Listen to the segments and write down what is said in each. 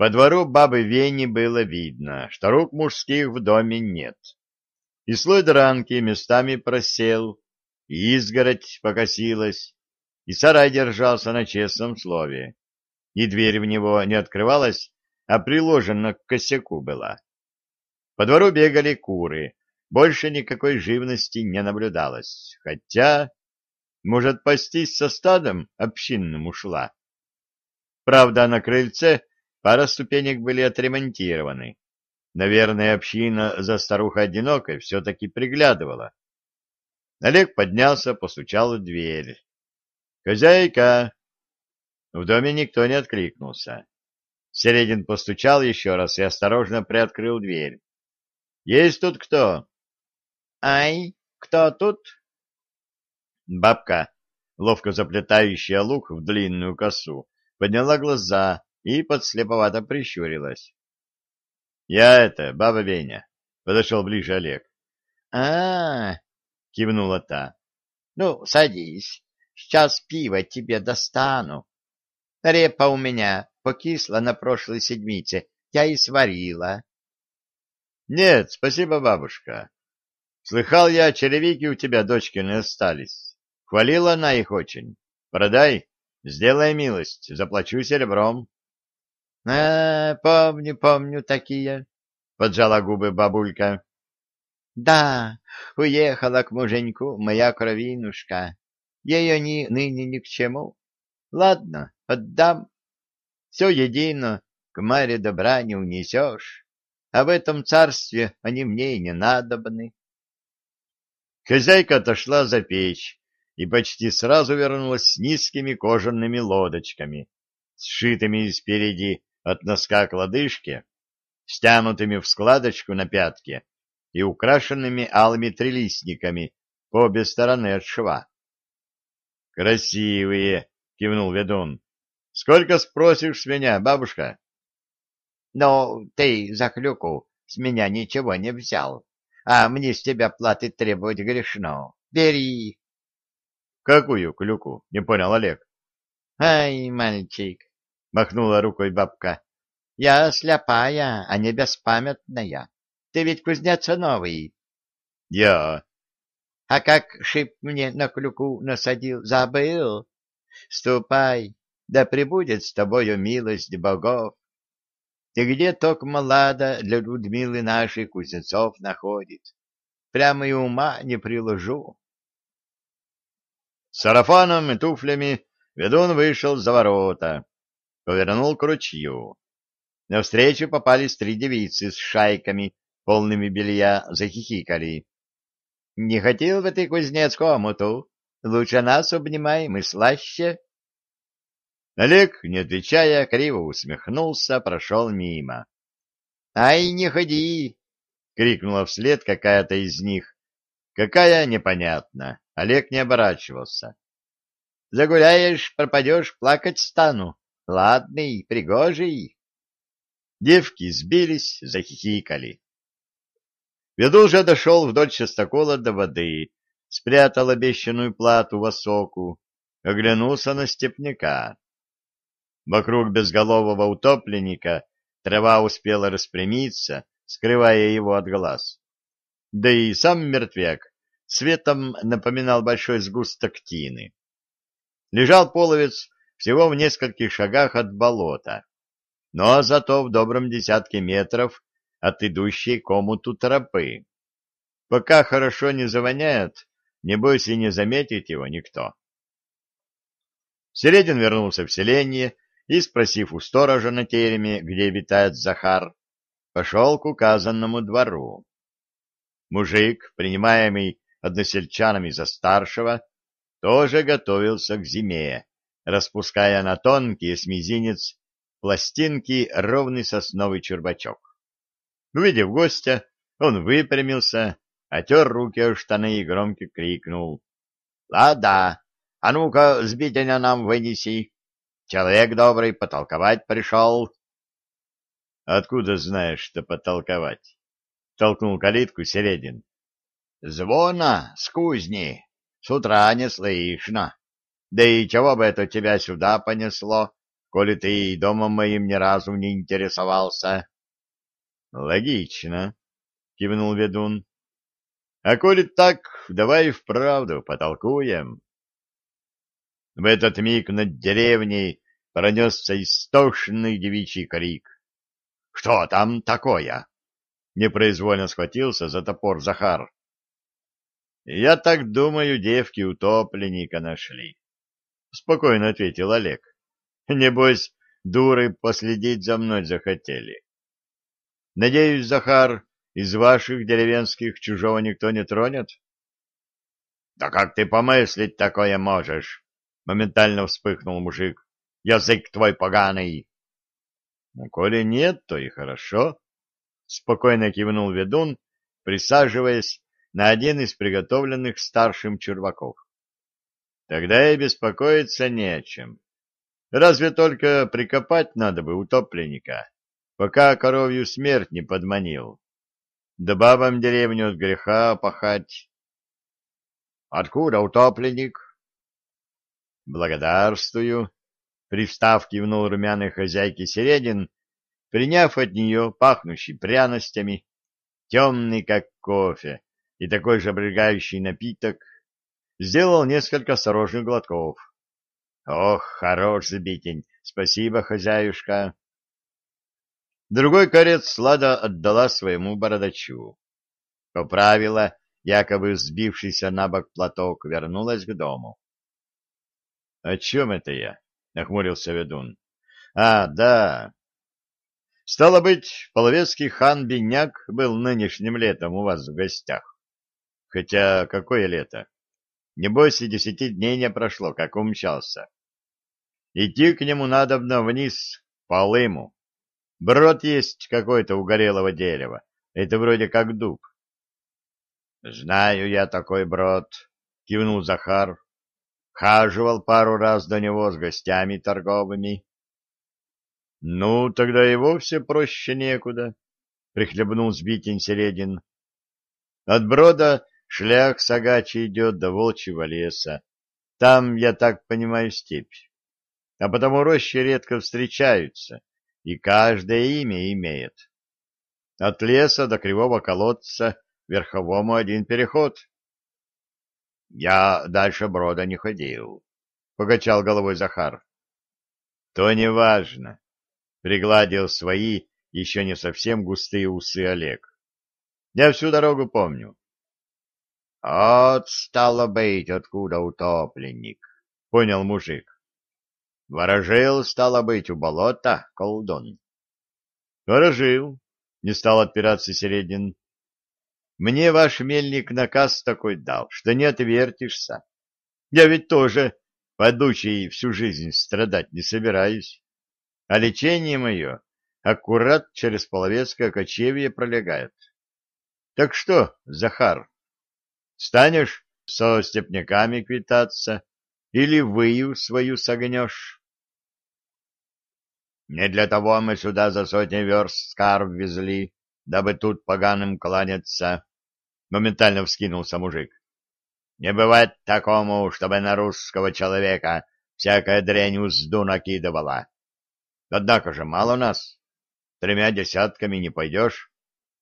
По двору бабы Вени было видно, что рук мужских в доме нет. И слой дранки местами просел, и изгородь покосилась, и сарай держался на честном слове, и дверь в него не открывалась, а приложена к косяку была. По двору бегали куры, больше никакой живности не наблюдалось, хотя, может, пастись со стадом общинным ушла. Правда, на крыльце Пара ступенек были отремонтированы. Наверное, община за старухой одинокой все-таки приглядывала. Олег поднялся, постучал в дверь. «Хозяйка!» В доме никто не откликнулся. Середин постучал еще раз и осторожно приоткрыл дверь. «Есть тут кто?» «Ай, кто тут?» Бабка, ловко заплетающая лук в длинную косу, подняла глаза и подслеповато прищурилась. — Я это, баба Веня, — подошел ближе Олег. — А, -а, -а кивнула та. — Ну, садись, сейчас пиво тебе достану. Репа у меня покисла на прошлой седмице, я и сварила. — Нет, спасибо, бабушка. Слыхал я, черевики у тебя дочкины остались. Хвалила она их очень. Продай, сделай милость, заплачу серебром. — А, помню, помню такие, — поджала губы бабулька. — Да, уехала к муженьку моя кровинушка. Ее ни, ныне ни к чему. Ладно, отдам. Все едино, к маре добра не унесешь, а в этом царстве они мне и не надобны. Хозяйка отошла за печь и почти сразу вернулась с низкими кожаными лодочками, сшитыми спереди от носка к лодыжке, стянутыми в складочку на пятке и украшенными алыми трилистниками по обе стороны от шва. «Красивые!» — кивнул ведун. «Сколько спросишь с меня, бабушка?» «Ну, ты за клюку с меня ничего не взял, а мне с тебя платы требовать грешно. Бери!» «Какую клюку?» — не понял Олег. «Ай, мальчик, — махнула рукой бабка. — Я слепая, а не беспамятная. Ты ведь кузнец новый. — Я. — А как шип мне на клюку насадил, забыл? Ступай, да пребудет с тобою милость богов. И где ток молада для Людмилы нашей кузнецов находит? Прямо и ума не приложу. С сарафаном и туфлями ведун вышел за ворота повернул к ручью. Навстречу попались три девицы с шайками, полными белья, захихикали. — Не хотел бы ты, кузнец, комуту? Лучше нас обнимай, мы слаще. Олег, не отвечая, криво усмехнулся, прошел мимо. — Ай, не ходи! — крикнула вслед какая-то из них. Какая, непонятно. Олег не оборачивался. — Загуляешь, пропадешь, плакать стану. Ладный, пригожий. Девки сбились, захихикали. Ведун же дошел вдоль частокола до воды, спрятал обещанную плату в осоку, оглянулся на степняка. Вокруг безголового утопленника трава успела распрямиться, скрывая его от глаз. Да и сам мертвяк цветом напоминал большой сгусток тины. Лежал половец всего в нескольких шагах от болота, но зато в добром десятке метров от идущей комуту тропы. Пока хорошо не завоняет, небось и не заметит его никто. Середин вернулся в селение и, спросив у сторожа на тереме, где витает Захар, пошел к указанному двору. Мужик, принимаемый односельчанами за старшего, тоже готовился к зиме распуская на тонкий смезинец пластинки ровный сосновый чурбачок. Увидев гостя, он выпрямился, отер руки о штаны и громко крикнул. — Лада, а ну-ка, сбитеня нам вынеси. Человек добрый потолковать пришел. — Откуда знаешь, что потолковать? — толкнул калитку Середин. — Звона с кузни. С утра не слышно. Да и чего бы это тебя сюда понесло? коли ты и домом моим ни разу не интересовался. — Логично, — кивнул ведун. — А коли так, давай вправду потолкуем. В этот миг над деревней пронесся истошный девичий крик. — Что там такое? — непроизвольно схватился за топор Захар. — Я так думаю, девки утопленника нашли, — спокойно ответил Олег. — Небось, дуры последить за мной захотели. — Надеюсь, Захар, из ваших деревенских чужого никто не тронет? — Да как ты помыслить такое можешь? — моментально вспыхнул мужик. — Язык твой поганый! — Ну, коли нет, то и хорошо, — спокойно кивнул ведун, присаживаясь на один из приготовленных старшим чурбаков. — Тогда и беспокоиться не о чем. Разве только прикопать надо бы утопленника, пока коровью смерть не подманил. Да бабам деревню от греха пахать. — Откуда утопленник? «Благодарствую», — привстав кивнул румяной хозяйки Середин, приняв от нее пахнущий пряностями, темный, как кофе, и такой же обрегающий напиток, сделал несколько осторожных глотков. «Ох, хорош сбитень! Спасибо, хозяюшка!» Другой корец Лада отдала своему бородачу. Поправила, якобы сбившийся на бок платок, вернулась к дому. — О чем это я? — нахмурился ведун. — А, да. Стало быть, половецкий хан Беняк был нынешним летом у вас в гостях. Хотя какое лето? Небось и десяти дней не прошло, как умчался. Идти к нему надобно вниз, по лыму. Брод есть какой-то угорелого дерева. Это вроде как дуб. — Знаю я такой брод, — кивнул Захар, Хаживал пару раз до него с гостями торговыми. — Ну, тогда и вовсе проще некуда, — прихлебнул сбитень Середин. От брода шлях Сагачи идет до волчьего леса. Там, я так понимаю, степь. А потому рощи редко встречаются, и каждое имя имеет. От леса до кривого колодца верховому один переход. Я дальше брода не ходил, — покачал головой Захар. — То не важно, — пригладил свои еще не совсем густые усы Олег. — Я всю дорогу помню. — От, стало быть, откуда утопленник, — понял мужик. — Ворожил, стало быть, у болота, колдун. — Ворожил, — не стал отпираться Середин. Мне ваш мельник наказ такой дал, что не отвертишься. Я ведь тоже подучий всю жизнь страдать не собираюсь. А лечение мое аккурат через половецкое кочевье пролегает. Так что, Захар, станешь со степняками квитаться или выю свою согнешь? Не для того мы сюда за сотни верст скарб везли, дабы тут поганым кланяться. Моментально вскинулся мужик. Не бывает такому, чтобы на русского человека всякая дрянь узду накидывала. Однако же мало нас. Тремя десятками не пойдешь.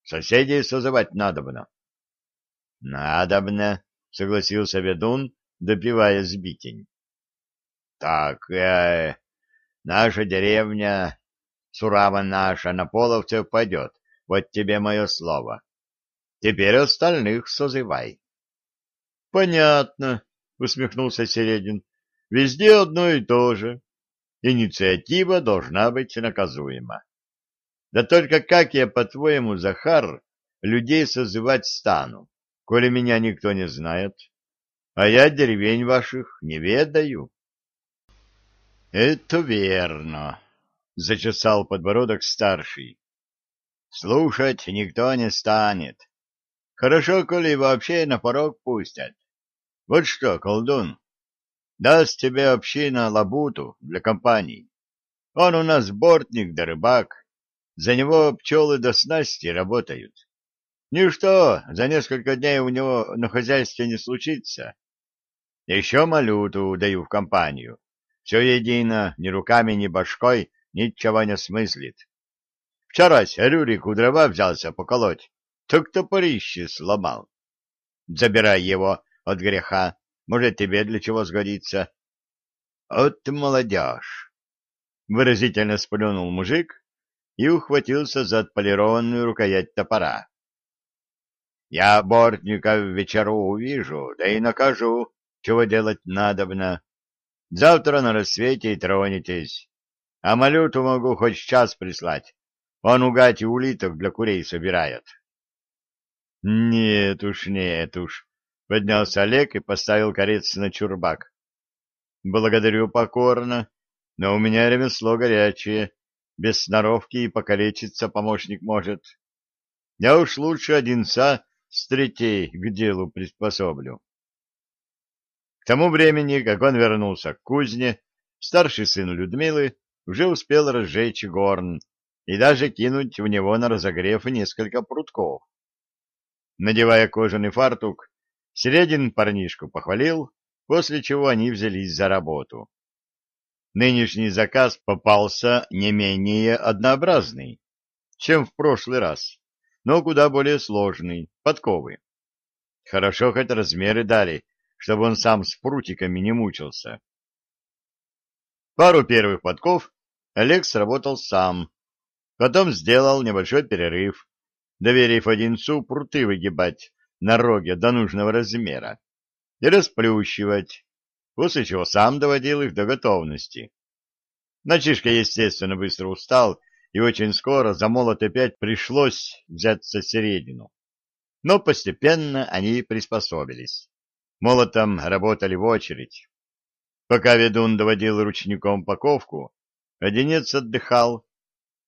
Соседей созывать надобно. — Надобно, — согласился ведун, допивая сбитень. — Так, э, наша деревня, сурава наша, на половцев пойдет. Вот тебе мое слово. Теперь остальных созывай. — Понятно, — усмехнулся Середин. — Везде одно и то же. Инициатива должна быть наказуема. Да только как я, по-твоему, Захар, людей созывать стану, коли меня никто не знает? А я деревень ваших не ведаю. — Это верно, — зачесал подбородок старший. — Слушать никто не станет. Хорошо, коли вообще на порог пустят. Вот что, колдун, даст тебе община лабуту для компании. Он у нас бортник да рыбак, за него пчелы до снасти работают. Ничто, за несколько дней у него на хозяйстве не случится. Еще малюту даю в компанию. Все едино, ни руками, ни башкой ничего не смыслит. Вчера Рюрику дрова взялся поколоть, так топорище сломал. Забирай его от греха, может, тебе для чего сгодится. От молодежь! Выразительно сплюнул мужик и ухватился за отполированную рукоять топора. Я бортника в вечеру увижу, да и накажу, чего делать надобно. Завтра на рассвете и тронетесь. А малюту могу хоть час прислать. Он у гати улиток для курей собирает. — Нет уж, нет уж, — поднялся Олег и поставил корец на чурбак. — Благодарю покорно, но у меня ремесло горячее. Без сноровки и покалечиться помощник может. Я уж лучше одинца с третей к делу приспособлю. К тому времени, как он вернулся к кузне, старший сын Людмилы уже успел разжечь горн и даже кинуть в него на разогрев несколько прутков. Надевая кожаный фартук, Середин парнишку похвалил, после чего они взялись за работу. Нынешний заказ попался не менее однообразный, чем в прошлый раз но куда более сложный, подковы. Хорошо хоть размеры дали, чтобы он сам с прутиками не мучился. Пару первых подков Олег сработал сам, потом сделал небольшой перерыв, доверив Одинцу пруты выгибать на роге до нужного размера и расплющивать, после чего сам доводил их до готовности. Мальчишка, естественно, быстро устал и очень скоро за молот опять пришлось взяться середину. Но постепенно они приспособились. Молотом работали в очередь. Пока ведун доводил ручником паковку, одинец отдыхал.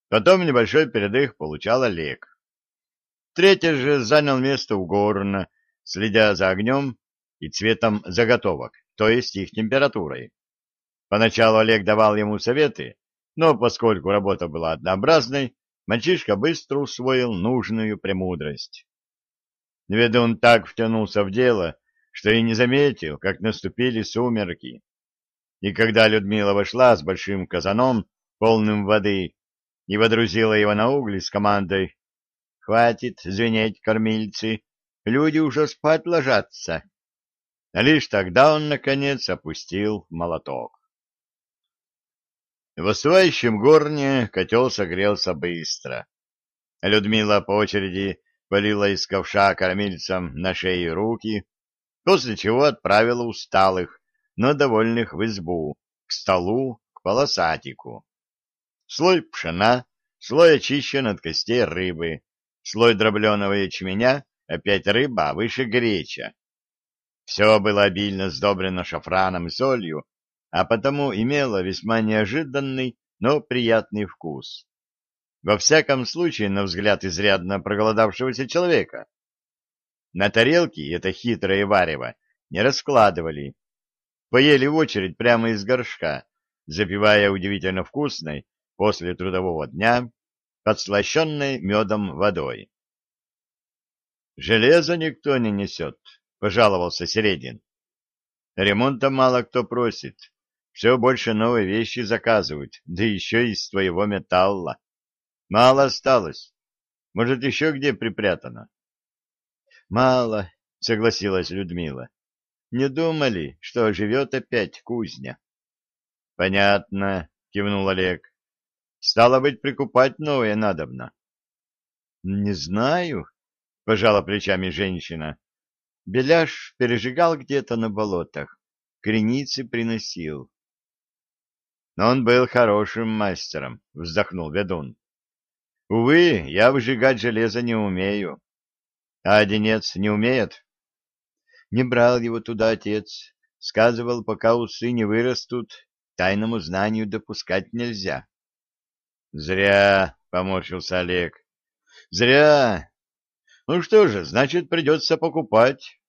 Потом небольшой передых получал Олег. Третий же занял место у горна, следя за огнем и цветом заготовок, то есть их температурой. Поначалу Олег давал ему советы, но поскольку работа была однообразной, мальчишка быстро усвоил нужную премудрость. Ведун так втянулся в дело, что и не заметил, как наступили сумерки. И когда Людмила вошла с большим казаном, полным воды, и водрузила его на угли с командой «Хватит звенеть, кормильцы, люди уже спать ложатся», лишь тогда он, наконец, опустил молоток. В остывающем горне котел согрелся быстро. Людмила по очереди полила из ковша кормильцам на шеи руки, после чего отправила усталых, но довольных в избу, к столу, к полосатику. Слой пшена, слой очищен от костей рыбы, слой дробленого ячменя, опять рыба, выше греча. Все было обильно сдобрено шафраном и солью, а потому имела весьма неожиданный, но приятный вкус. Во всяком случае, на взгляд изрядно проголодавшегося человека. На тарелке это хитрое варево не раскладывали. Поели в очередь прямо из горшка, запивая удивительно вкусной после трудового дня, подслащенной медом водой. «Железо никто не несет», — пожаловался Середин. «Ремонта мало кто просит. Все больше новые вещи заказывают, да еще из твоего металла. Мало осталось. Может, еще где припрятано? — Мало, — согласилась Людмила. — Не думали, что живет опять кузня? — Понятно, — кивнул Олег. — Стало быть, прикупать новое надобно. — Не знаю, — пожала плечами женщина. Беляш пережигал где-то на болотах, креницы приносил. Он был хорошим мастером, вздохнул ведун. Увы, я выжигать железо не умею. А одинец не умеет? Не брал его туда отец. Сказывал, пока усы не вырастут, тайному знанию допускать нельзя. Зря, поморщился Олег. Зря. Ну что же, значит, придется покупать.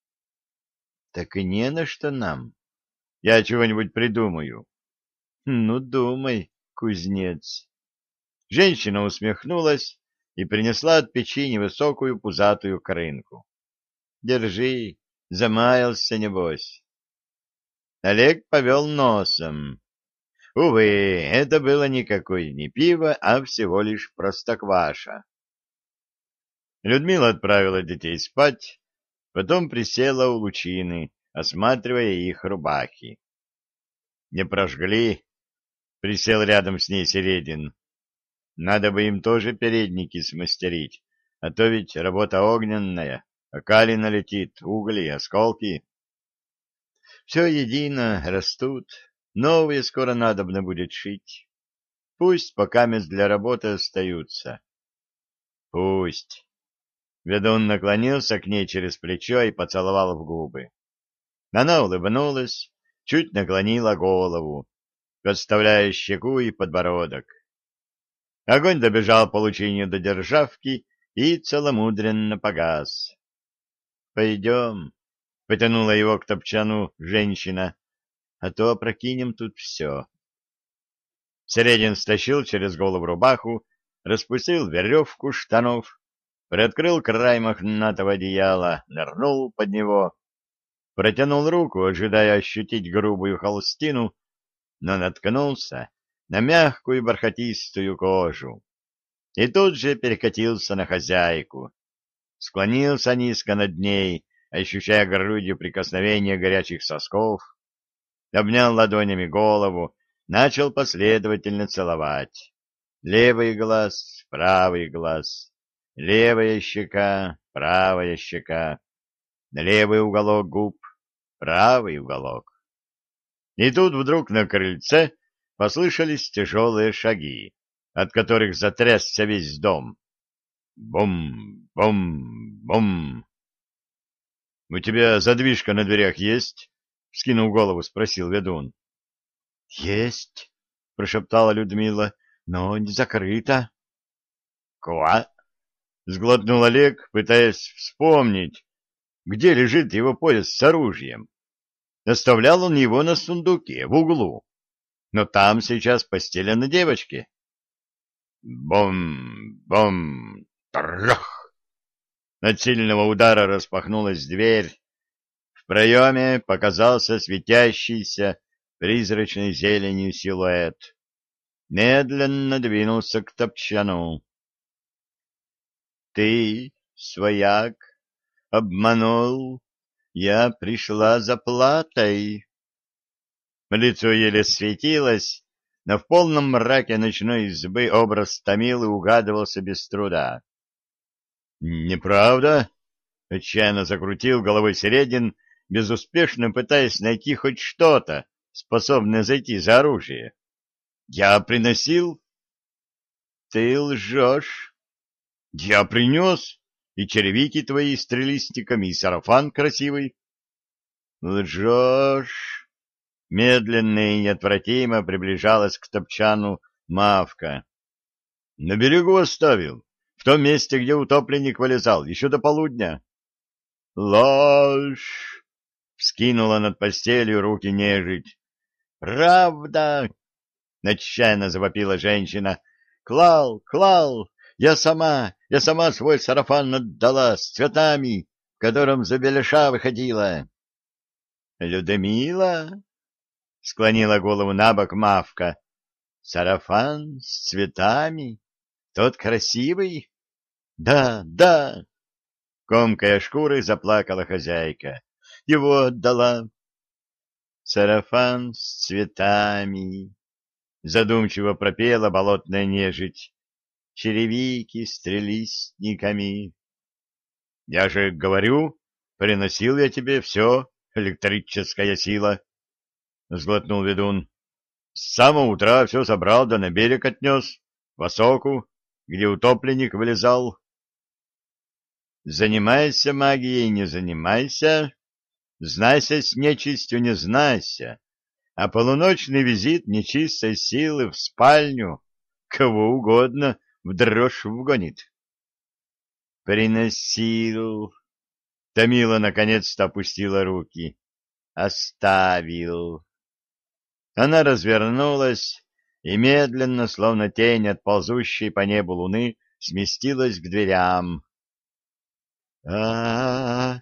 Так и не на что нам. Я чего-нибудь придумаю. Ну, думай, кузнец. Женщина усмехнулась и принесла от печи невысокую пузатую крынку. Держи, замаялся, небось. Олег повел носом. Увы, это было никакое не пиво, а всего лишь простокваша. Людмила отправила детей спать, потом присела у лучины, осматривая их рубахи. Не прожгли, присел рядом с ней Середин. Надо бы им тоже передники смастерить, а то ведь работа огненная, а кали налетит, угли, осколки. Все едино растут, новые скоро надобно будет шить. Пусть пока мест для работы остаются. Пусть. Ведун наклонился к ней через плечо и поцеловал в губы. Она улыбнулась, чуть наклонила голову, подставляя щеку и подбородок. Огонь добежал по лучине до державки и целомудренно погас. — Пойдем, — потянула его к топчану женщина, — а то опрокинем тут все. Середин стащил через голову рубаху, распустил веревку штанов, приоткрыл край мохнатого одеяла, нырнул под него, протянул руку, ожидая ощутить грубую холстину, но наткнулся на мягкую бархатистую кожу и тут же перекатился на хозяйку. Склонился низко над ней, ощущая грудью прикосновение горячих сосков, обнял ладонями голову, начал последовательно целовать. Левый глаз, правый глаз, левая щека, правая щека, левый уголок губ, правый уголок. И тут вдруг на крыльце послышались тяжелые шаги, от которых затрясся весь дом. Бум, бум, бум. — У тебя задвижка на дверях есть? — скинул голову, спросил ведун. — Есть, — прошептала Людмила, — но не закрыта. — Ква? — сглотнул Олег, пытаясь вспомнить, где лежит его пояс с оружием. Оставлял он его на сундуке, в углу. Но там сейчас постелено девочки. Бом! Трах! От сильного удара распахнулась дверь. В проеме показался светящийся призрачной зеленью силуэт. Медленно двинулся к топчану. — Ты, свояк, обманул, я пришла за платой. Лицо еле светилось, но в полном мраке ночной избы образ Томилы угадывался без труда. «Неправда?» — отчаянно закрутил головой Середин, безуспешно пытаясь найти хоть что-то, способное зайти за оружие. «Я приносил?» «Ты лжешь!» «Я принес!» И черевики твои с трелистиками, и сарафан красивый. Лжешь! Медленно и неотвратимо приближалась к топчану Мавка. На берегу оставил, в том месте, где утопленник вылезал, еще до полудня. Ложь! Вскинула над постелью руки нежить. Правда! Отчаянно завопила женщина. Клал, клал, я сама, я сама свой сарафан отдала с цветами, в котором за беляша выходила. — Людмила? — склонила голову на бок Мавка. — Сарафан с цветами? Тот красивый? — Да, да! Комкая шкуры заплакала хозяйка. — Его отдала. — Сарафан с цветами! — задумчиво пропела болотная нежить черевики с трелистниками. Я же говорю, приносил я тебе все, электрическая сила, — сглотнул ведун. С самого утра все собрал, да на берег отнес, в осоку, где утопленник вылезал. Занимайся магией, не занимайся, знайся с нечистью, не знайся, а полуночный визит нечистой силы в спальню, кого угодно — в дрожь вгонит. Приносил. Томила наконец-то опустила руки. Оставил. Она развернулась и медленно, словно тень от ползущей по небу луны, сместилась к дверям. а а, -а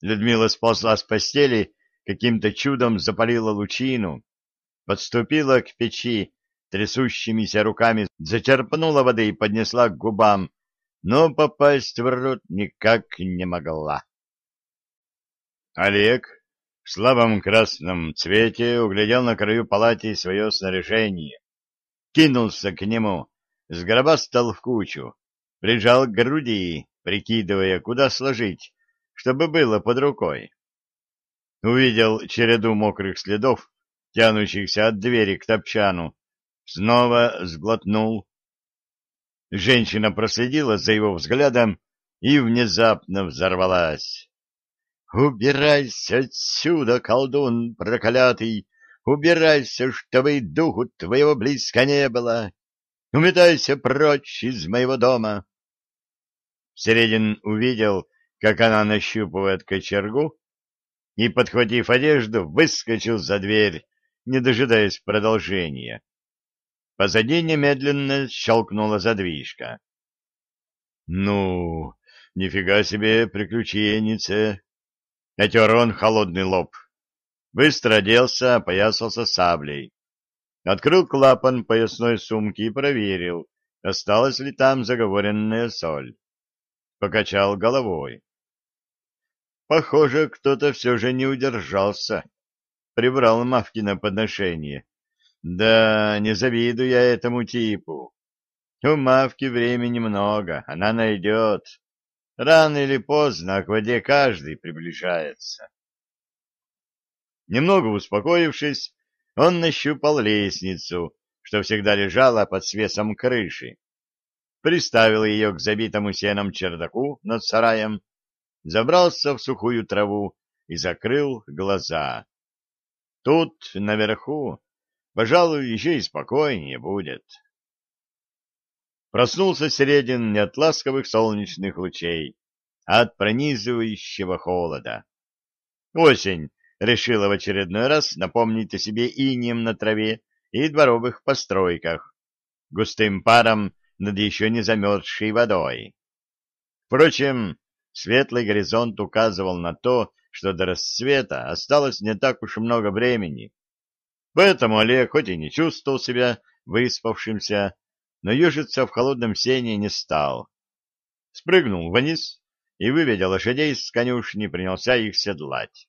Людмила сползла с постели, каким-то чудом запалила лучину, подступила к печи, трясущимися руками зачерпнула воды и поднесла к губам, но попасть в рот никак не могла. Олег в слабом красном цвете углядел на краю палати свое снаряжение, кинулся к нему, сгробастал в кучу, прижал к груди, прикидывая, куда сложить, чтобы было под рукой. Увидел череду мокрых следов, тянущихся от двери к топчану, снова сглотнул. Женщина проследила за его взглядом и внезапно взорвалась. «Убирайся отсюда, колдун проклятый! Убирайся, чтобы и духу твоего близко не было! Уметайся прочь из моего дома!» Середин увидел, как она нащупывает кочергу, и, подхватив одежду, выскочил за дверь, не дожидаясь продолжения. Позади немедленно щелкнула задвижка. — Ну, нифига себе приключенница! Отер он холодный лоб. Быстро оделся, опоясался саблей. Открыл клапан поясной сумки и проверил, осталась ли там заговоренная соль. Покачал головой. Похоже, кто-то все же не удержался. Прибрал Мавкина подношение. Да, не завидую я этому типу. У Мавки времени много, она найдет. Рано или поздно к воде каждый приближается. Немного успокоившись, он нащупал лестницу, что всегда лежала под свесом крыши. Приставил ее к забитому сеном чердаку над сараем, забрался в сухую траву и закрыл глаза. Тут, наверху, Пожалуй, еще и спокойнее будет. Проснулся Середин не от ласковых солнечных лучей, а от пронизывающего холода. Осень решила в очередной раз напомнить о себе инием на траве и дворовых постройках, густым паром над еще не замерзшей водой. Впрочем, светлый горизонт указывал на то, что до рассвета осталось не так уж много времени, Поэтому Олег хоть и не чувствовал себя выспавшимся, но ежиться в холодном сене не стал. Спрыгнул вниз и, выведя лошадей с конюшни, принялся их седлать.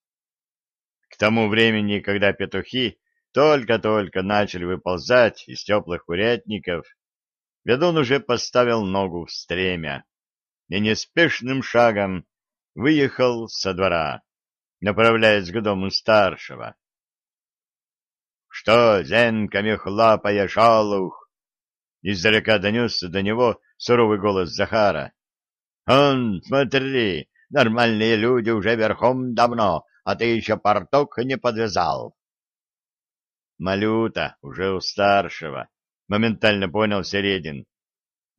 К тому времени, когда петухи только-только начали выползать из теплых курятников, ведун уже поставил ногу в стремя и неспешным шагом выехал со двора, направляясь к дому старшего. Что, зенками хлопая шалух? Издалека донесся до него суровый голос Захара. Он, смотри, нормальные люди уже верхом давно, а ты еще порток не подвязал. Малюта уже у старшего, моментально понял Середин.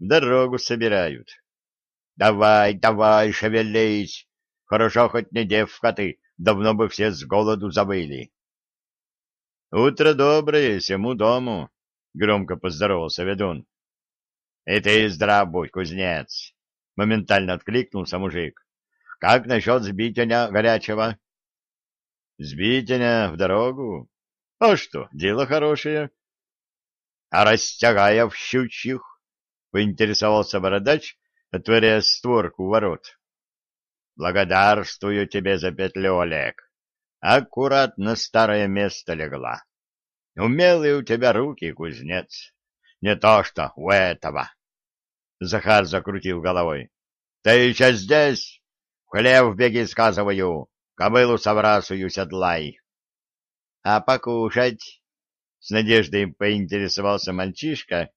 Дорогу собирают. Давай, давай, шевелись. Хорошо хоть не девка ты, давно бы все с голоду забыли. — Утро доброе всему дому, — громко поздоровался ведун. — И ты здрав будь, кузнец, — моментально откликнулся мужик. — Как насчет сбитения горячего? — Сбитения в дорогу? А что, дело хорошее. — А растягая в щучьих? — поинтересовался бородач, отворяя створку ворот. — Благодарствую тебе за петлю, Олег аккуратно старое место легла. Умелые у тебя руки, кузнец. Не то что у этого. Захар закрутил головой. Ты еще здесь? В хлев беги, сказываю. Кобылу соврасую седлай. А покушать? С надеждой поинтересовался мальчишка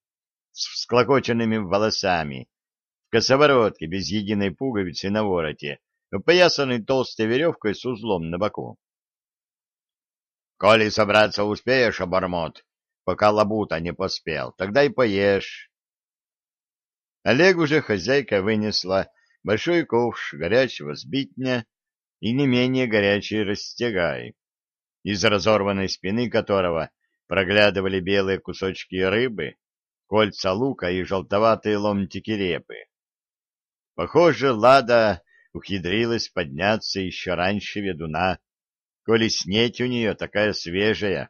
с всклокоченными волосами, в косоворотке без единой пуговицы на вороте, опоясанный толстой веревкой с узлом на боку. Коли собраться успеешь, обормот, пока лабута не поспел, тогда и поешь. Олег уже хозяйка вынесла большой ковш горячего сбитня и не менее горячий растягай, из разорванной спины которого проглядывали белые кусочки рыбы, кольца лука и желтоватые ломтики репы. Похоже, Лада ухитрилась подняться еще раньше ведуна, коли снеть у нее такая свежая.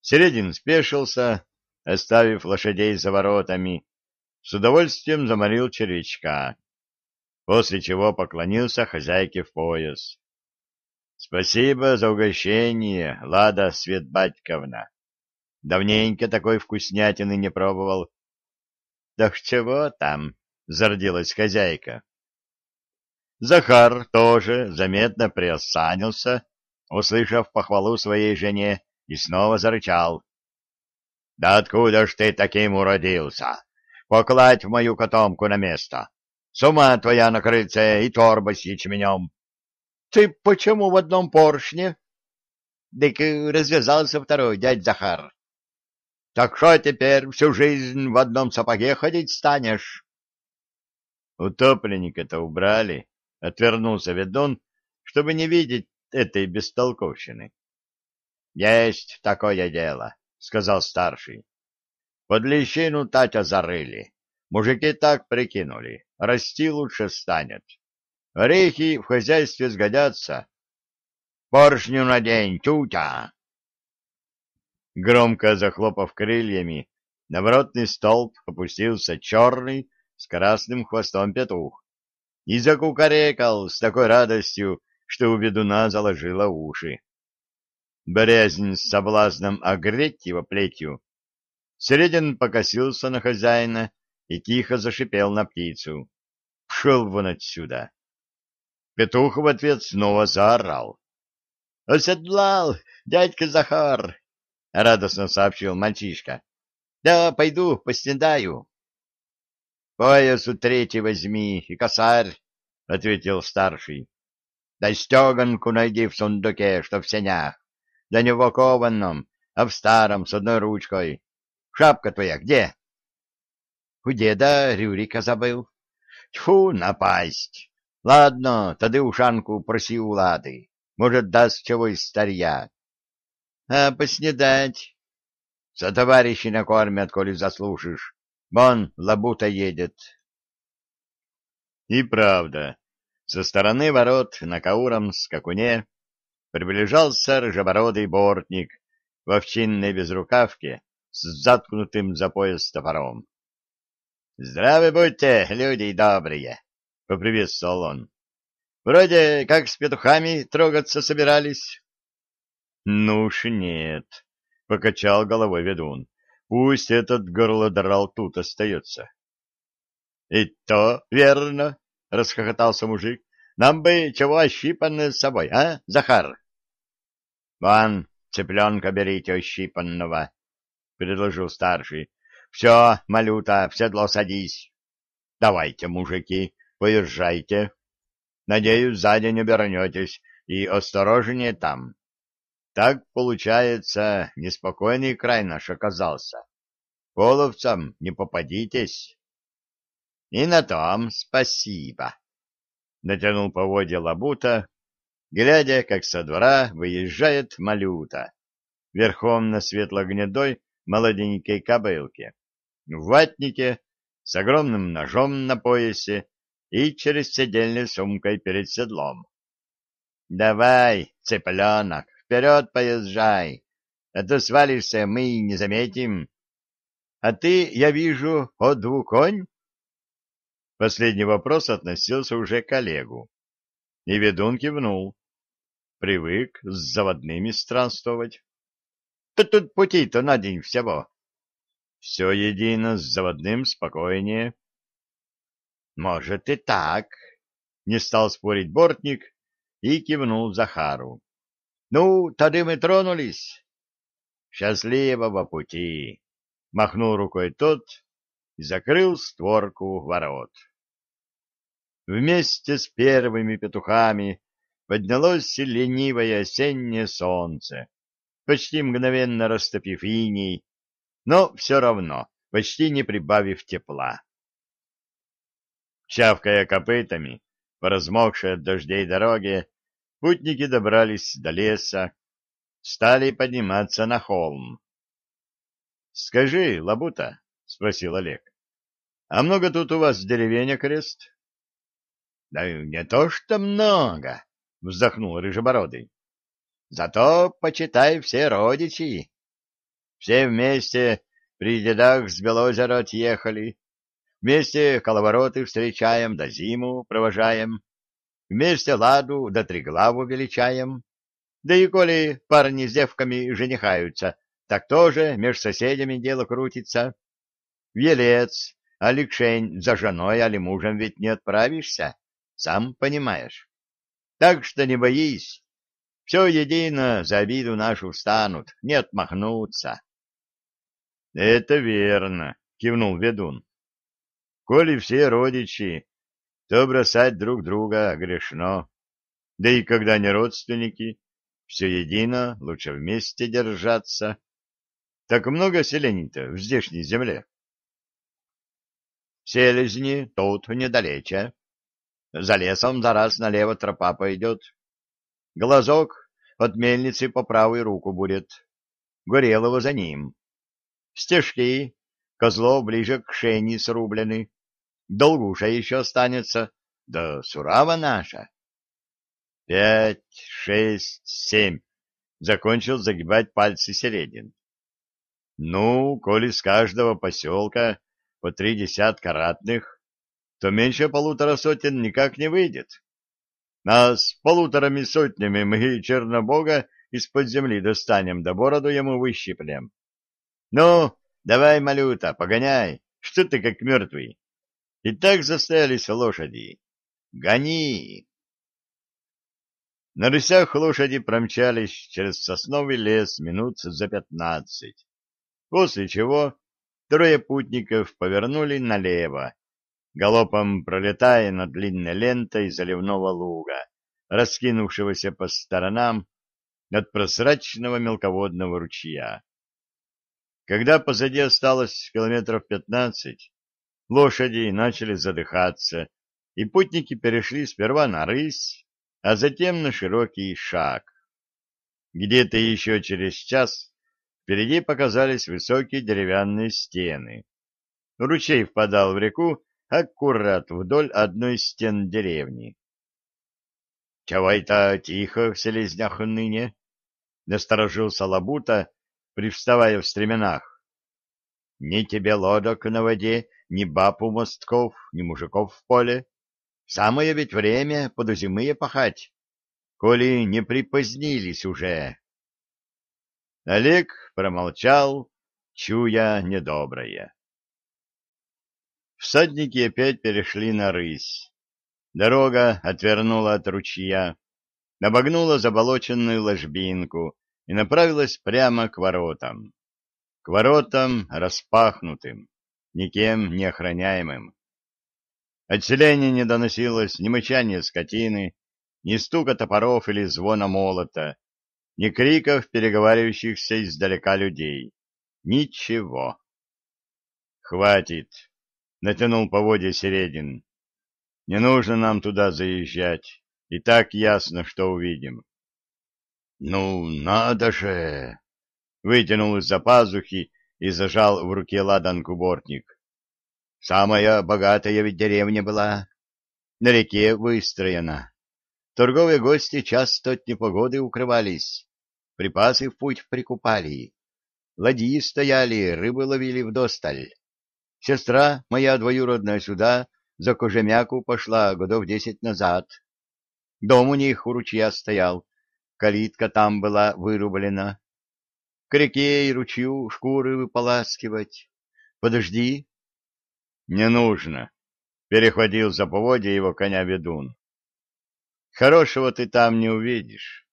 Середин спешился, оставив лошадей за воротами, с удовольствием заморил червячка, после чего поклонился хозяйке в пояс. — Спасибо за угощение, Лада Светбатьковна. Давненько такой вкуснятины не пробовал. — Да чего там? — зародилась хозяйка. Захар тоже заметно приосанился, услышав похвалу своей жене, и снова зарычал. — Да откуда ж ты таким уродился? Покладь в мою котомку на место. Сума твоя на крыльце и торба с ячменем. — Ты почему в одном поршне? — Так развязался второй, дядь Захар. — Так что теперь всю жизнь в одном сапоге ходить станешь? Утопленника-то убрали, — отвернулся ведун, чтобы не видеть этой бестолковщины. — Есть такое дело, — сказал старший. Под лещину Татя зарыли. Мужики так прикинули. Расти лучше станет. Орехи в хозяйстве сгодятся. Поршню надень, тютя! Громко захлопав крыльями, на столб опустился черный с красным хвостом петух и закукарекал с такой радостью, что у ведуна заложило уши. Боязнь с соблазном огреть его плетью Середин покосился на хозяина и тихо зашипел на птицу. «Пшел вон отсюда!» Петух в ответ снова заорал. «Оседлал, дядька Захар!» — радостно сообщил мальчишка. «Да, пойду, поснедаю». «Пояс у третий возьми и косарь», — ответил старший. «Да стеганку найди в сундуке, что в сенях, да не в окованном, а в старом с одной ручкой. Шапка твоя где? — У деда Рюрика забыл. — Тьфу, напасть! Ладно, тады ушанку проси у лады. Может, даст чего из старья. — А поснедать? — За товарищи накормят, коли заслушаешь. Вон, лабута едет. И правда, со стороны ворот на Кауром скакуне приближался рыжебородый бортник в овчинной безрукавке с заткнутым за пояс топором. — Здравы будьте, люди добрые! — поприветствовал он. — Вроде как с петухами трогаться собирались. — Ну уж нет, — покачал головой ведун. — Пусть этот горлодрал тут остается. — И то верно, — расхохотался мужик. — Нам бы чего ощипанное с собой, а, Захар? — Ван, цыпленка берите ощипанного, предложил старший. — Все, малюта, в седло садись. Давайте, мужики, поезжайте. Надеюсь, сзади не обернетесь и осторожнее там. Так, получается, неспокойный край наш оказался. Половцам не попадитесь. И на том спасибо. Натянул поводья лабута, глядя, как со двора выезжает малюта, верхом на светлогнедой молоденькой кобылке, в ватнике, с огромным ножом на поясе и через седельной сумкой перед седлом. — Давай, цыпленок, вперед поезжай, а то свалишься, мы и не заметим. А ты, я вижу, одву конь? Последний вопрос относился уже к Олегу. И ведун кивнул. Привык с заводными странствовать. Да тут пути-то на день всего. Все едино с заводным спокойнее. Может и так, не стал спорить бортник и кивнул Захару. Ну, тогда мы тронулись. Счастливого пути, махнул рукой тот и закрыл створку ворот. Вместе с первыми петухами поднялось ленивое осеннее солнце почти мгновенно растопив иней, но все равно почти не прибавив тепла. Чавкая копытами, по размокшей от дождей дороге, путники добрались до леса, стали подниматься на холм. — Скажи, Лабута, — спросил Олег, — а много тут у вас деревень крест? — Да не то что много, — вздохнул Рыжебородый. Зато, почитай, все родичи. Все вместе при дедах с Белозера отъехали. Вместе коловороты встречаем, да зиму провожаем. Вместе ладу да триглаву величаем. Да и коли парни с девками женихаются, так тоже меж соседями дело крутится. В Елец, Аликшень за женой, али мужем ведь не отправишься, сам понимаешь. Так что не боись, все едино за обиду нашу встанут, не отмахнутся. — Это верно, — кивнул ведун. — Коли все родичи, то бросать друг друга грешно. Да и когда не родственники, все едино, лучше вместе держаться. Так много селений-то в здешней земле. Селезни тут недалече. За лесом за раз налево тропа пойдет. Глазок от мельницы по правую руку будет. Горелого за ним. Стежки, козлов ближе к шени срублены. Долгуша еще останется, да сурава наша. Пять, шесть, семь. Закончил загибать пальцы Середин. Ну, коли с каждого поселка по три десятка ратных, то меньше полутора сотен никак не выйдет. А с полуторами сотнями мы Чернобога из-под земли достанем, да бороду ему выщиплем. Ну, давай, малюта, погоняй, что ты как мертвый? И так застоялись лошади. Гони! На рысях лошади промчались через сосновый лес минут за пятнадцать, после чего трое путников повернули налево, галопом пролетая над длинной лентой заливного луга, раскинувшегося по сторонам от прозрачного мелководного ручья. Когда позади осталось километров пятнадцать, лошади начали задыхаться, и путники перешли сперва на рысь, а затем на широкий шаг. Где-то еще через час впереди показались высокие деревянные стены. Ручей впадал в реку аккурат вдоль одной из стен деревни. — Чего это тихо в селезнях ныне? — насторожился Лабута, привставая в стременах. — Ни тебе лодок на воде, ни баб у мостков, ни мужиков в поле. Самое ведь время подозимые пахать, коли не припозднились уже. Олег промолчал, чуя недоброе. Всадники опять перешли на рысь. Дорога отвернула от ручья, обогнула заболоченную ложбинку и направилась прямо к воротам. К воротам распахнутым, никем не охраняемым. От селения не доносилось ни мычания скотины, ни стука топоров или звона молота, ни криков переговаривающихся издалека людей. Ничего. «Хватит!» — натянул поводья Середин. «Не нужно нам туда заезжать. И так ясно, что увидим». «Ну, надо же!» — вытянул из-за пазухи и зажал в руке ладанку бортник. Самая богатая ведь деревня была. На реке выстроена. Торговые гости часто от непогоды укрывались. Припасы в путь прикупали. Ладьи стояли, рыбы ловили вдосталь. Сестра моя двоюродная сюда за кожемяку пошла годов десять назад. Дом у них у ручья стоял, калитка там была вырублена. К реке и ручью шкуры выполаскивать. Подожди, не нужно. Перехватил за поводья его коня ведун. Хорошего ты там не увидишь.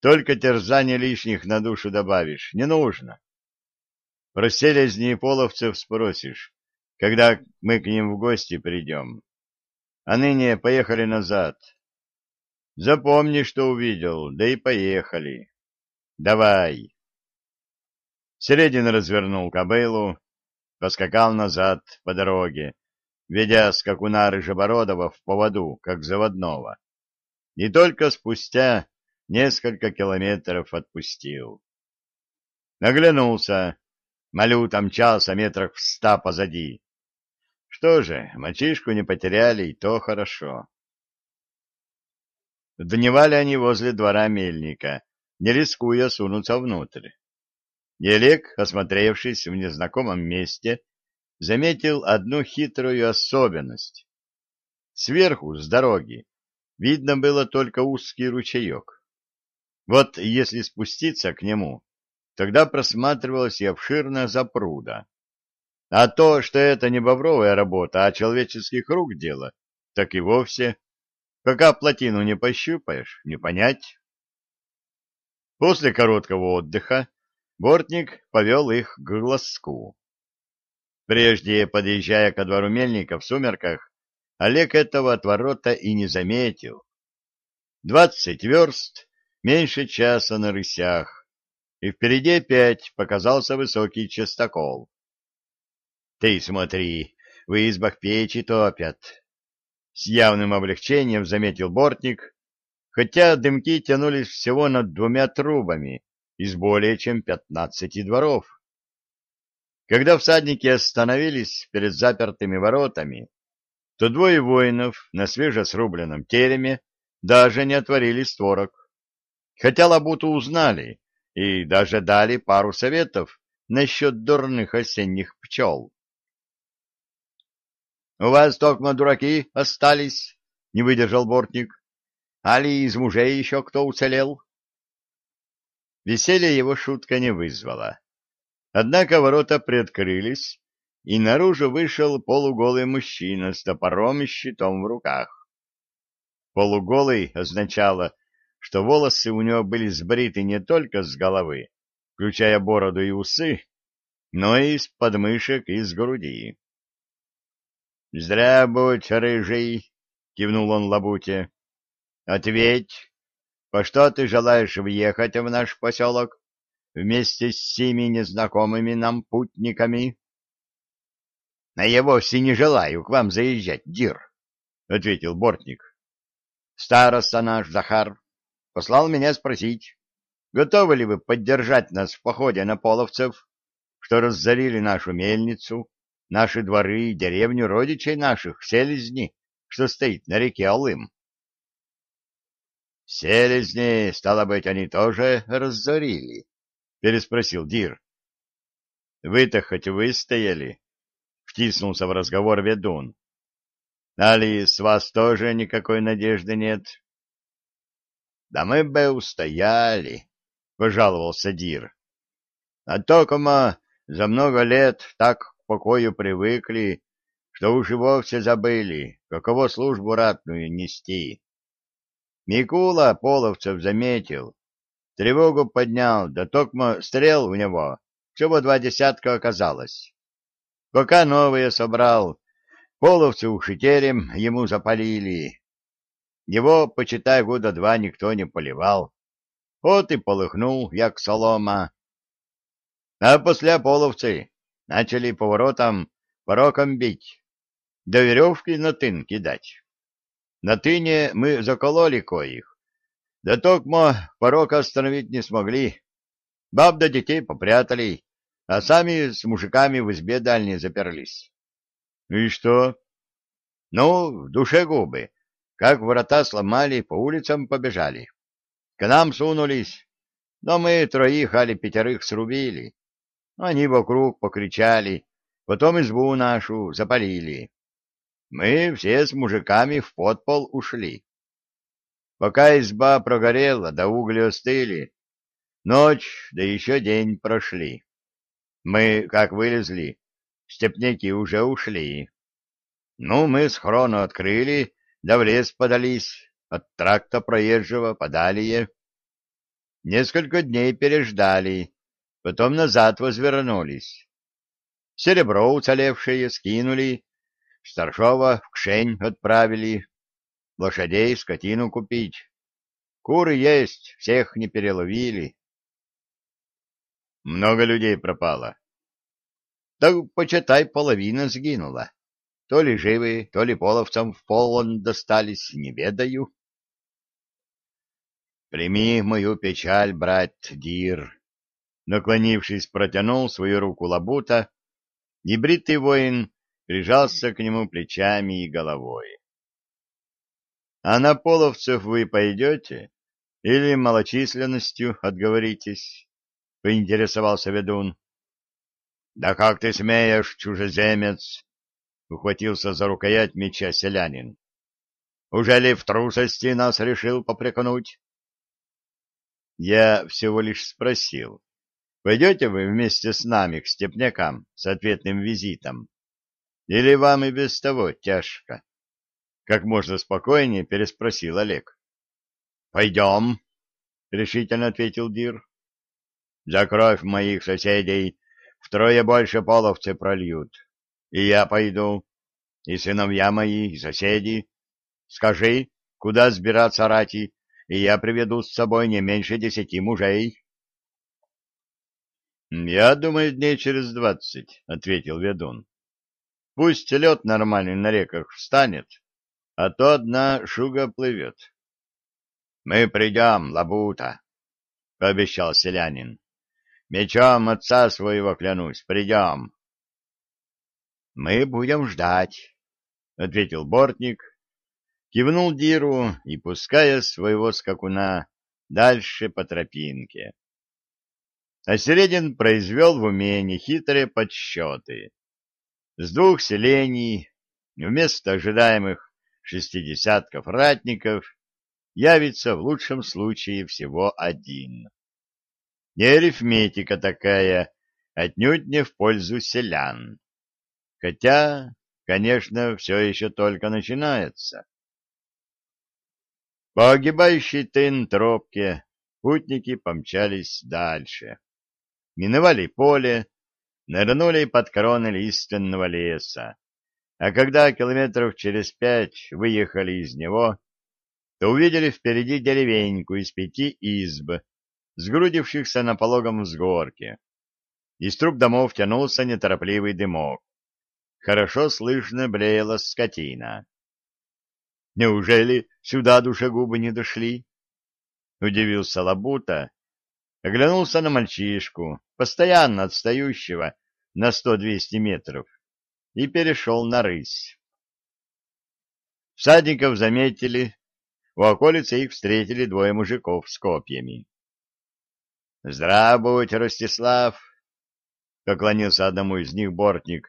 Только терзания лишних на душу добавишь. Не нужно. Про селезни и половцев спросишь, когда мы к ним в гости придем. А ныне поехали назад. Запомни, что увидел, да и поехали. Давай. Середин развернул кобылу, поскакал назад по дороге, ведя скакуна Рыжебородова в поводу, как заводного. И только спустя несколько километров отпустил. Наглянулся, малюта мчался метрах в ста позади. Что же, мальчишку не потеряли, и то хорошо. Дневали они возле двора мельника, не рискуя сунуться внутрь. И осмотревшись в незнакомом месте, заметил одну хитрую особенность. Сверху, с дороги, видно было только узкий ручеек. Вот если спуститься к нему, тогда просматривалась и обширная запруда. А то, что это не бобровая работа, а человеческих рук дело, так и вовсе. Пока плотину не пощупаешь, не понять. После короткого отдыха бортник повел их к глазку. Прежде, подъезжая ко двору мельника в сумерках, Олег этого отворота и не заметил. Двадцать верст, меньше часа на рысях, и впереди опять показался высокий частокол. — Ты смотри, в избах печи топят. С явным облегчением заметил бортник, хотя дымки тянулись всего над двумя трубами из более чем пятнадцати дворов. Когда всадники остановились перед запертыми воротами, то двое воинов на свежесрубленном тереме даже не отворили створок. Хотя Лабуту узнали и даже дали пару советов насчет дурных осенних пчел. — У вас токмо дураки остались? — не выдержал бортник. Али из мужей еще кто уцелел? Веселье его шутка не вызвала. Однако ворота приоткрылись, и наружу вышел полуголый мужчина с топором и щитом в руках. Полуголый означало, что волосы у него были сбриты не только с головы, включая бороду и усы, но и из подмышек и с груди. — Здря будь, рыжий! — кивнул он Лабуте. Ответь, по что ты желаешь въехать в наш поселок вместе с семи незнакомыми нам путниками? — А я вовсе не желаю к вам заезжать, Дир, — ответил Бортник. — Староста наш, Захар, послал меня спросить, готовы ли вы поддержать нас в походе на половцев, что разорили нашу мельницу, наши дворы и деревню родичей наших, селезни, что стоит на реке Алым. — Селезни, стало быть, они тоже разорили? — переспросил Дир. — Вы-то хоть выстояли? — втиснулся в разговор ведун. — Али, с вас тоже никакой надежды нет? — Да мы бы устояли, — пожаловался Дир. — А токмо за много лет так к покою привыкли, что уж и вовсе забыли, каково службу ратную нести. Микула Половцев заметил, тревогу поднял, да токмо стрел у него, всего два десятка оказалось. Пока новые собрал, половцы ушитерем ему запалили. Его, почитай, года два никто не поливал. Вот и полыхнул, як солома. А после половцы начали поворотом пороком бить, до веревки на тын кидать. На тыне мы закололи коих. Да токмо порока остановить не смогли. Баб да детей попрятали, а сами с мужиками в избе дальней заперлись. И что? Ну, в душе губы. Как врата сломали, по улицам побежали. К нам сунулись, но мы троих али пятерых срубили. Они вокруг покричали, потом избу нашу запалили мы все с мужиками в подпол ушли. Пока изба прогорела, да угли остыли, ночь, да еще день прошли. Мы, как вылезли, степняки уже ушли. Ну, мы схрону открыли, да в лес подались, от тракта проезжего подалие. Несколько дней переждали, потом назад возвернулись. Серебро уцелевшее скинули, Старшова в Кшень отправили, лошадей, скотину купить. Куры есть, всех не переловили. Много людей пропало. Так, почитай, половина сгинула. То ли живы, то ли половцам в полон достались, не ведаю. Прими мою печаль, брат Дир. Наклонившись, протянул свою руку лабута, и воин прижался к нему плечами и головой. — А на половцев вы пойдете или малочисленностью отговоритесь? — поинтересовался ведун. — Да как ты смеешь, чужеземец? — ухватился за рукоять меча селянин. — Уже ли в трусости нас решил попрекнуть? Я всего лишь спросил, пойдете вы вместе с нами к степнякам с ответным визитом? Или вам и без того тяжко? Как можно спокойнее переспросил Олег. — Пойдем, — решительно ответил Дир. — За кровь моих соседей втрое больше половцы прольют. И я пойду, и сыновья мои, и соседи. Скажи, куда сбираться рати, и я приведу с собой не меньше десяти мужей. — Я думаю, дней через двадцать, — ответил ведун. — Пусть лед нормальный на реках встанет, а то одна шуга плывет. — Мы придем, Лабута, — пообещал селянин. — Мечом отца своего клянусь, придем. — Мы будем ждать, — ответил бортник, кивнул Диру и, пуская своего скакуна дальше по тропинке. А Середин произвел в уме нехитрые подсчеты. С двух селений вместо ожидаемых шестидесятков ратников явится в лучшем случае всего один. Не арифметика такая, отнюдь не в пользу селян. Хотя, конечно, все еще только начинается. По огибающей тын тропке путники помчались дальше миновали поле, нырнули под кроны лиственного леса, а когда километров через пять выехали из него, то увидели впереди деревеньку из пяти изб, сгрудившихся на пологом взгорке. Из труб домов тянулся неторопливый дымок. Хорошо слышно блеяла скотина. «Неужели сюда душегубы не дошли?» — удивился Лабута, оглянулся на мальчишку, постоянно отстающего на сто-двести метров, и перешел на рысь. Всадников заметили, у околицы их встретили двое мужиков с копьями. — Здрав будь, Ростислав! — поклонился одному из них бортник.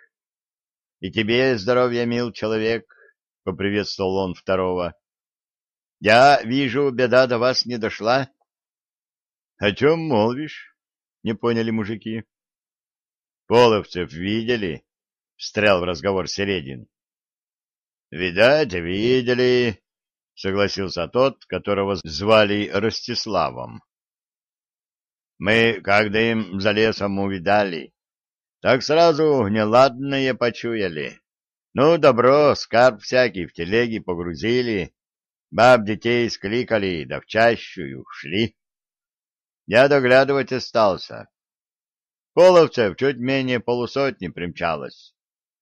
— И тебе здоровья, мил человек! — поприветствовал он второго. — Я вижу, беда до вас не дошла. — О чем молвишь? — не поняли мужики. — Половцев видели? — встрял в разговор Середин. — Видать, видели, — согласился тот, которого звали Ростиславом. — Мы, когда им за лесом увидали, так сразу неладное почуяли. Ну, добро, скарб всякий в телеги погрузили, баб детей скликали, да в чащую шли. Я доглядывать остался. Половцев чуть менее полусотни примчалось.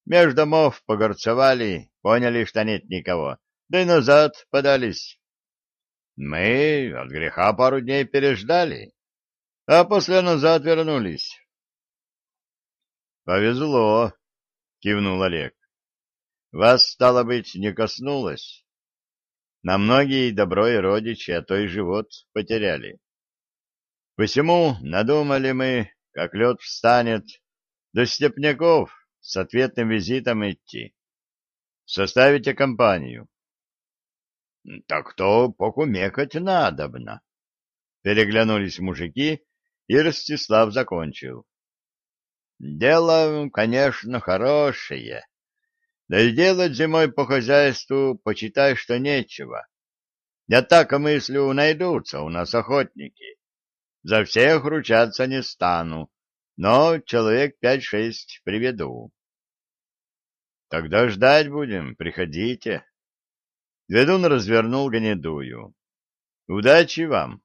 Меж домов погорцевали, поняли, что нет никого, да и назад подались. Мы от греха пару дней переждали, а после назад вернулись. — Повезло, — кивнул Олег. — Вас, стало быть, не коснулось. На многие добро и родичи, а то и живот потеряли. Посему надумали мы, как лед встанет, до степняков с ответным визитом идти. Составите компанию. — Так то покумекать надобно. Переглянулись мужики, и Ростислав закончил. — Дело, конечно, хорошее. Да и делать зимой по хозяйству, почитай, что нечего. Я так мыслю, найдутся у нас охотники. За всех ручаться не стану, но человек пять-шесть приведу. Тогда ждать будем, приходите. Ведун развернул гнедую. Удачи вам,